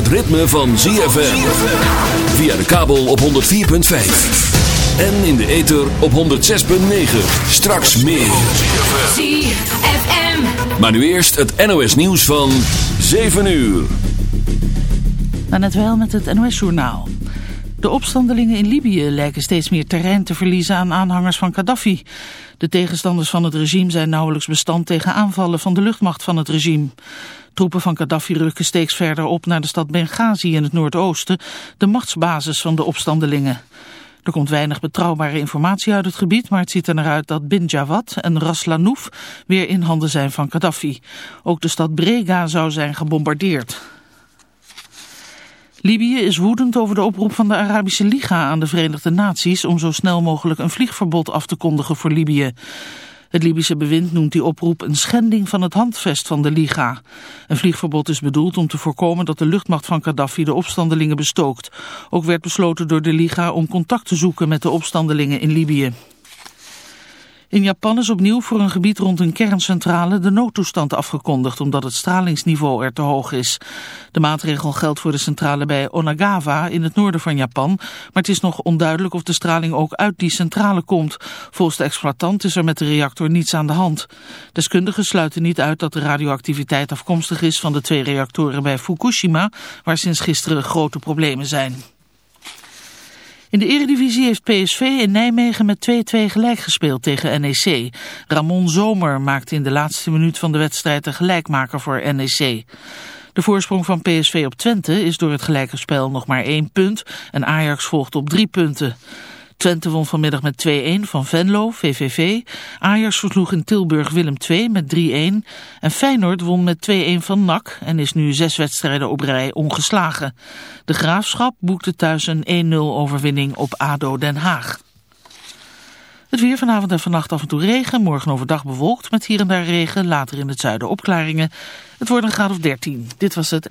het ritme van ZFM. Via de kabel op 104.5. En in de ether op 106.9. Straks meer. ZFM. Maar nu eerst het NOS nieuws van 7 uur. net wel met het NOS-journaal. De opstandelingen in Libië lijken steeds meer terrein te verliezen aan aanhangers van Gaddafi. De tegenstanders van het regime zijn nauwelijks bestand tegen aanvallen van de luchtmacht van het regime. Troepen van Gaddafi rukken steeds verder op naar de stad Benghazi in het noordoosten, de machtsbasis van de opstandelingen. Er komt weinig betrouwbare informatie uit het gebied, maar het ziet er naar uit dat Bin Jawad en Ras Lanouf weer in handen zijn van Gaddafi. Ook de stad Brega zou zijn gebombardeerd. Libië is woedend over de oproep van de Arabische Liga aan de Verenigde Naties om zo snel mogelijk een vliegverbod af te kondigen voor Libië. Het Libische bewind noemt die oproep een schending van het handvest van de Liga. Een vliegverbod is bedoeld om te voorkomen dat de luchtmacht van Gaddafi de opstandelingen bestookt. Ook werd besloten door de Liga om contact te zoeken met de opstandelingen in Libië. In Japan is opnieuw voor een gebied rond een kerncentrale de noodtoestand afgekondigd omdat het stralingsniveau er te hoog is. De maatregel geldt voor de centrale bij Onagawa in het noorden van Japan, maar het is nog onduidelijk of de straling ook uit die centrale komt. Volgens de exploitant is er met de reactor niets aan de hand. Deskundigen sluiten niet uit dat de radioactiviteit afkomstig is van de twee reactoren bij Fukushima, waar sinds gisteren grote problemen zijn. In de eredivisie heeft PSV in Nijmegen met 2-2 gelijk gespeeld tegen NEC. Ramon Zomer maakte in de laatste minuut van de wedstrijd de gelijkmaker voor NEC. De voorsprong van PSV op Twente is door het gelijke spel nog maar één punt en Ajax volgt op drie punten. Twente won vanmiddag met 2-1 van Venlo, VVV. Ajax versloeg in Tilburg Willem II met 3-1. En Feyenoord won met 2-1 van NAC en is nu zes wedstrijden op rij ongeslagen. De Graafschap boekte thuis een 1-0 overwinning op ADO Den Haag. Het weer vanavond en vannacht af en toe regen, morgen overdag bewolkt met hier en daar regen, later in het zuiden opklaringen. Het wordt een graad of 13. Dit was het.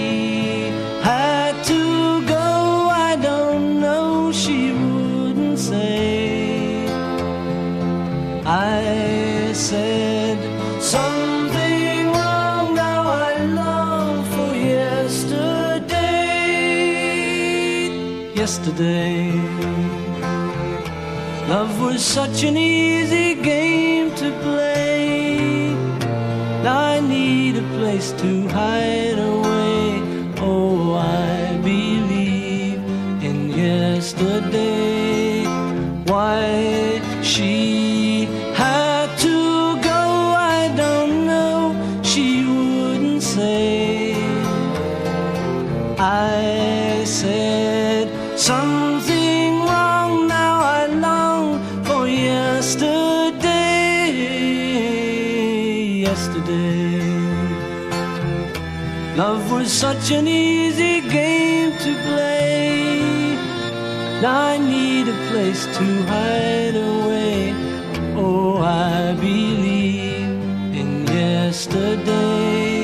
I said something wrong. Now I long for yesterday. Yesterday. Love was such an easy game to play. I need a place to hide away. Oh, I believe in yesterday. Why she was such an easy game to play. Now I need a place to hide away. Oh, I believe in yesterday.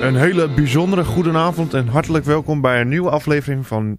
Een hele bijzondere goedenavond en hartelijk welkom bij een nieuwe aflevering van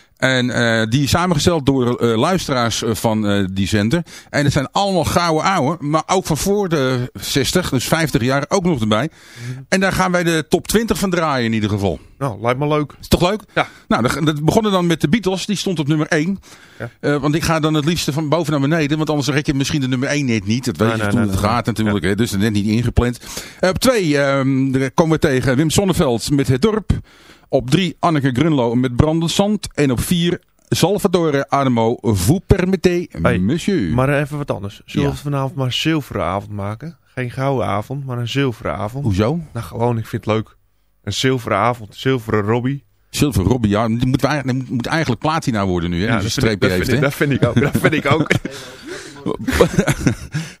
En eh, die is samengesteld door eh, luisteraars eh, van eh, die zender. En het zijn allemaal gouden ouwe, maar ook van voor de 60, dus 50 jaar, ook nog erbij. En daar gaan wij de top 20 van draaien in ieder geval. Nou, lijkt me leuk. Is toch leuk? Ja. Nou, dat- dat begonnen dan met de Beatles. Die stond op nummer 1. Ja. Want ik ga dan het liefste van boven naar beneden. Want anders red je misschien de nummer 1 net niet. Dat weet Nee, je nee, hoe nee, het gaat natuurlijk. Hè, dus net niet ingepland. Op 2 komen we tegen Wim Sonneveld met Het Dorp. Op 3 Anneke Grunlo met Brandend Zand. En op 4 Salvatore Adamo Vous permettez, Hey, monsieur. Maar even wat anders. Zullen Ja. we vanavond maar een zilveren avond maken? Geen gouden avond, maar een zilveren avond. Hoezo? Nou, gewoon, ik vind het leuk. Een zilveren avond, zilveren Robbie. Silver Robbie, ja, die moet, die moet eigenlijk platina worden nu. Hè, ja, die dat, vind ik, streepje dat, heeft, vind ik, hè? dat vind ik ook. Dat vind ik ook.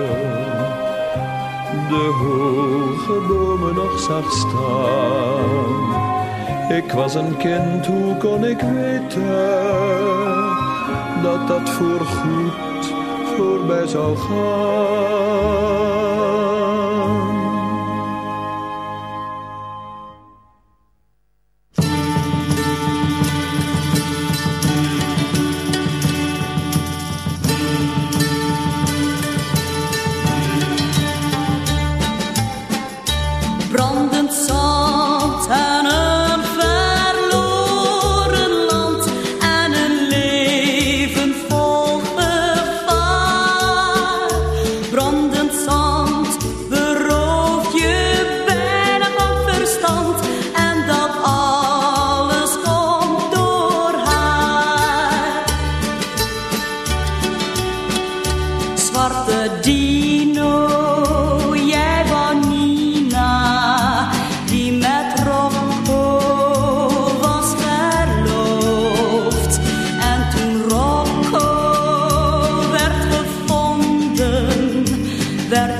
de hoge bomen nog zag staan. Ik was een kind, hoe kon ik weten dat dat voorgoed voorbij zou gaan?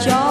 joy.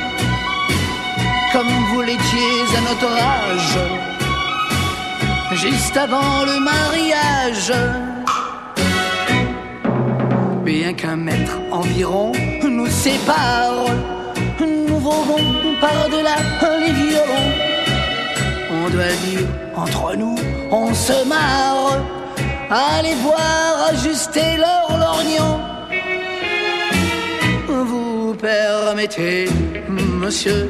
comme vous l'étiez à notre âge, juste avant le mariage. Bien qu'un mètre environ nous sépare, nous volons par-delà les violons. On doit dire, entre nous, on se marre, allez voir ajuster leur lorgnon. Vous permettez, monsieur,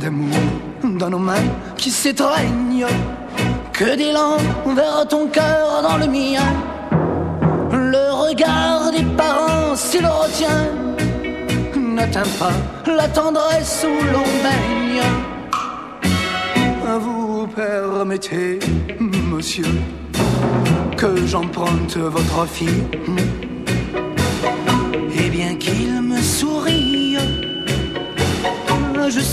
D'amour dans nos mains qui s'étreignent, que d'élan vers ton cœur dans le mien. Le regard des parents, s'il le retient, n'atteint pas la tendresse où l'on baigne. Vous permettez, monsieur, que j'emprunte votre fille.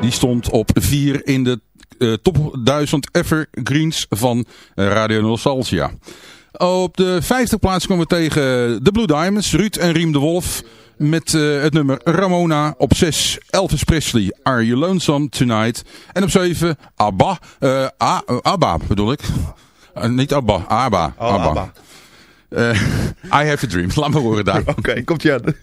Die stond op 4 in de eh, top 1000 evergreens van eh, Radio Nostalgia. Op de vijfde plaats komen we tegen de Blue Diamonds. Ruud en Riem de Wolf. Met eh, het nummer Ramona. Op 6 Elvis Presley. Are You Lonesome Tonight. En op 7 ABBA. eh, A- eh, ABBA bedoel ik. Eh, niet ABBA. ABBA. Oh, ABBA. Eh, I Have a Dream. Laat me horen daar. Oké, komt je aan.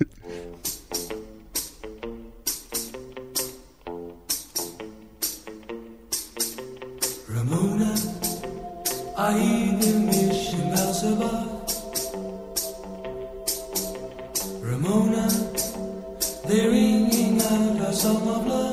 Ramona, I hear the mission bells above. Ramona, they're ringing out a song of love.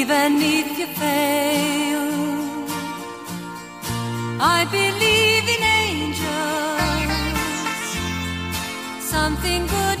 even if you fail. I believe in angels, something good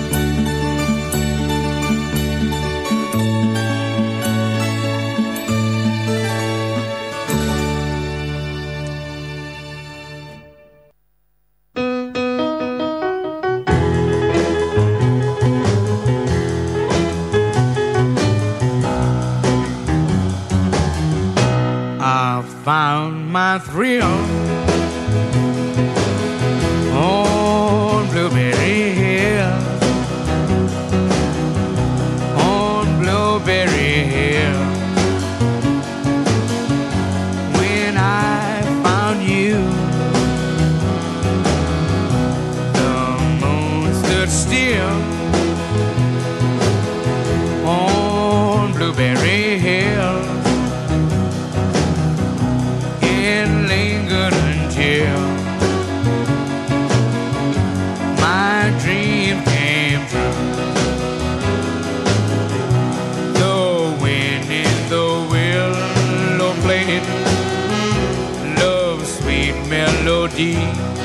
deep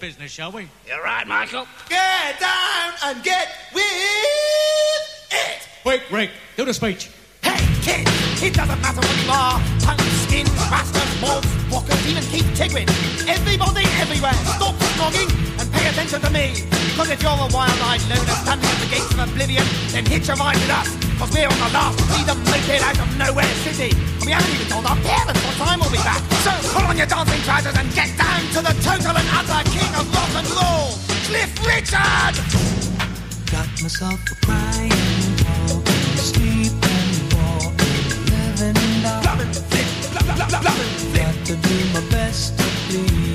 business, shall we? You're right, Michael. Get down and get with it. Quick, Rick, do the speech. Hey, kid, it doesn't matter what you are. Punks, skins, bastards, mobs, walkers, even Keith Tigrin. Everybody, everywhere, stop snogging and pay attention to me. Because if you're a wild-eyed loner standing at the gates of oblivion, then hitch a ride with us. Because we're on the last freedom it out of nowhere city. And we haven't even told our parents what time we'll be back. So pull on your dancing trousers and get down to the total and utter king of rock and roll, Cliff Richard! Got myself a crying, walking, sleeping, walking, living down. Got to do my best to please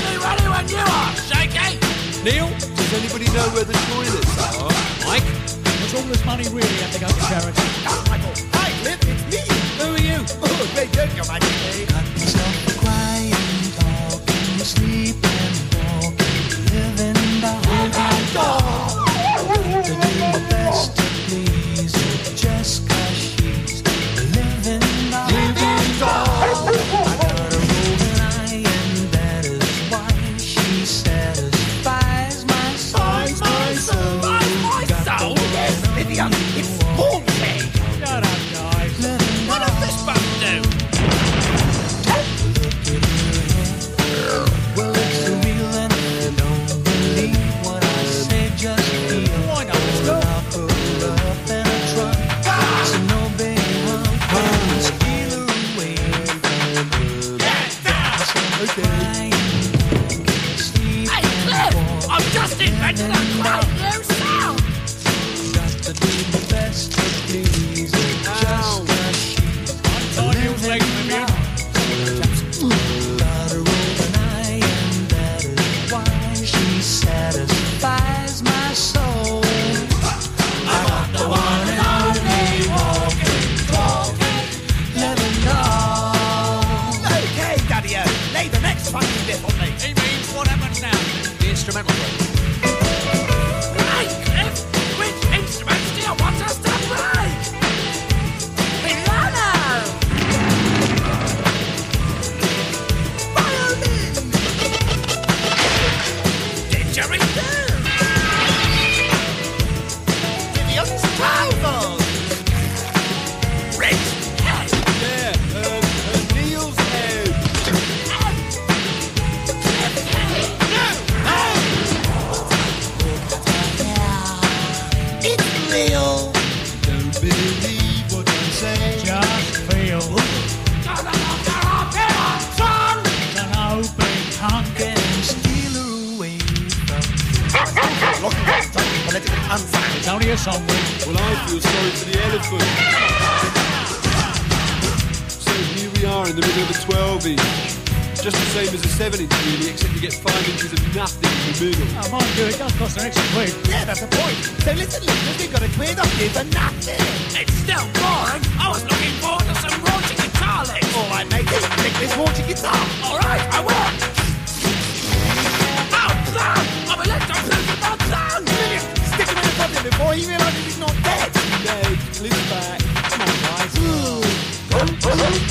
I'm ready when you are, Shaky! Neil? Does anybody know where the toilets are? Uh, Mike? Does all this money really have to go to charity? Oh, Michael. Hi, Cliff, it's me. Who are you? Oh, great joke, Your Majesty. Got myself a crying, talking, sleeping, walking, living doll. To pretending. Got to do the best to please.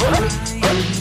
Oh, oh.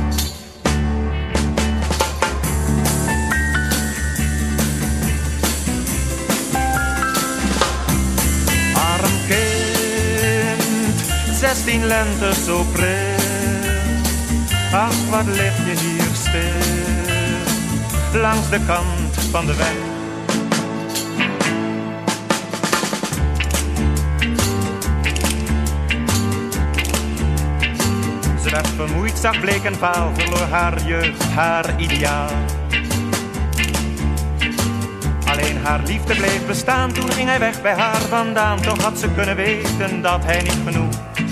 Zestien lente zo pril. Ach, wat lig je hier stil, langs de kant van de weg. Ze werd vermoeid, zag bleek en vaal, verloor haar jeugd, haar ideaal. Alleen haar liefde bleef bestaan, toen ging hij weg bij haar vandaan. Toch had ze kunnen weten dat hij niet genoeg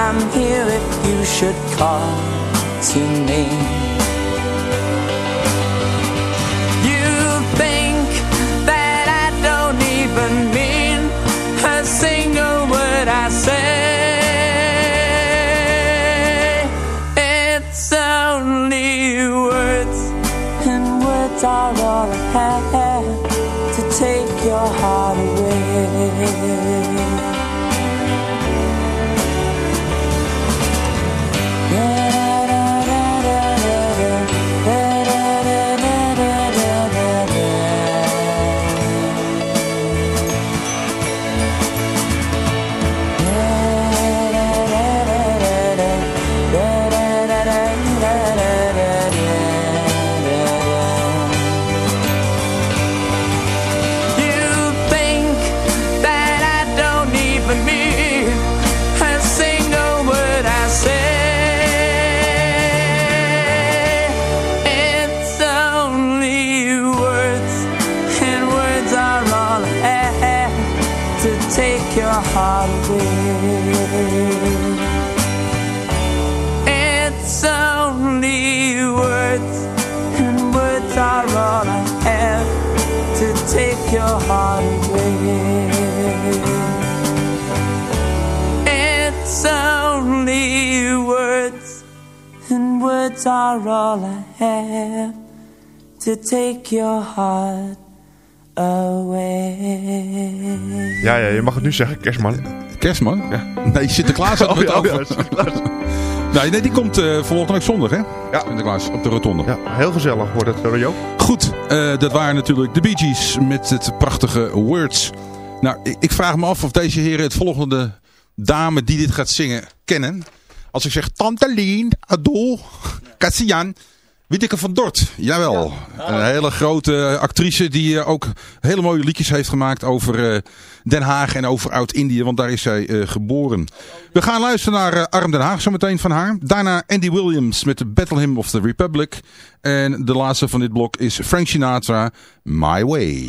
I'm here if you should call to me. Are all I have to take your heart away. Ja, ja, je mag het nu zeggen, kerstman. Kerstman? Ja. Nee, Sinterklaas had Oh, het ja, over. ja, Sinterklaas. nee, nee, die komt eh, volgende week zondag, hè? Ja. Sinterklaas, op de rotonde. Ja, heel gezellig wordt het, Rio. Goed, eh, dat waren natuurlijk de Bee Gees met het prachtige Words. Nou, ik, ik vraag me af of deze heren het volgende dame die dit gaat zingen kennen. Als ik zeg Tante Lien, Adol, Cassian, Witteke van Dort. Jawel, een hele grote actrice die eh, ook hele mooie liedjes heeft gemaakt over eh, Den Haag en over Oud-Indië. Want daar is zij eh, geboren. We gaan luisteren naar Arm Den Haag zometeen van haar. Daarna Andy Williams met de Battle Hymn of the Republic. En de laatste van dit blok is Frank Sinatra, My Way.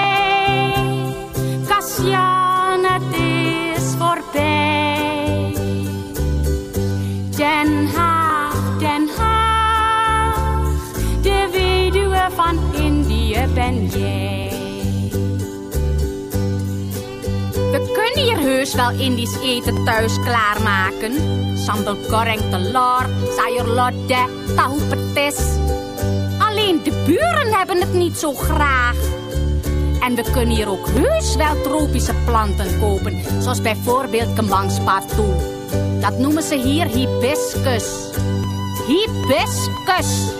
Ben jij. We kunnen hier heus wel Indisch eten thuis klaarmaken. Sambal goreng telur, sayur lodeh, tahu petis. Alleen de buren hebben het niet zo graag. En we kunnen hier ook heus wel tropische planten kopen. Zoals bijvoorbeeld kembangspartoe. Dat noemen ze hier hibiscus. Hibiscus.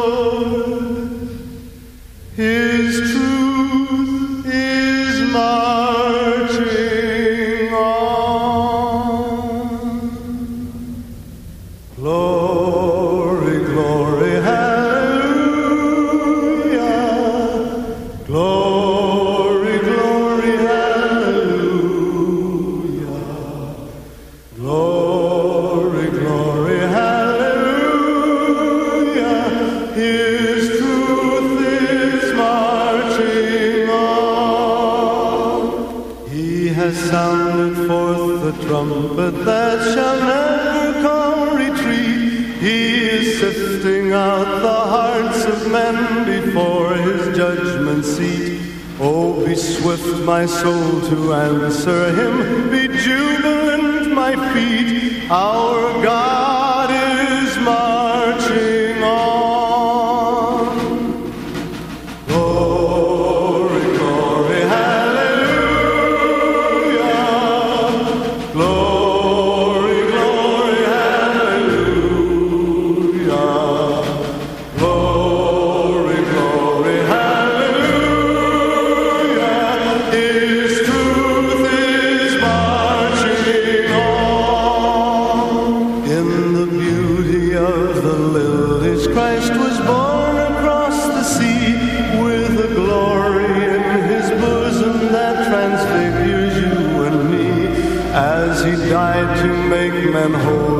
Lord, my soul, to answer him. Be jubilant, my feet. Our God to make men holy,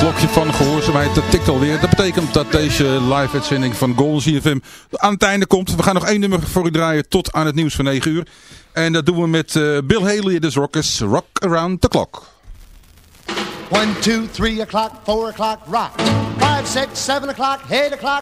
klokje van gehoorzaamheid dat tikt alweer. Dat betekent dat deze live-uitzending van Golden CFM aan het einde komt. We gaan nog één nummer voor u draaien tot aan het nieuws van 9 uur. En dat doen we met eh, Bill Haley en de Rockers, Rock Around the Clock. One, two, three o'clock, four o'clock, rock. Five, six, seven o'clock, eight o'clock.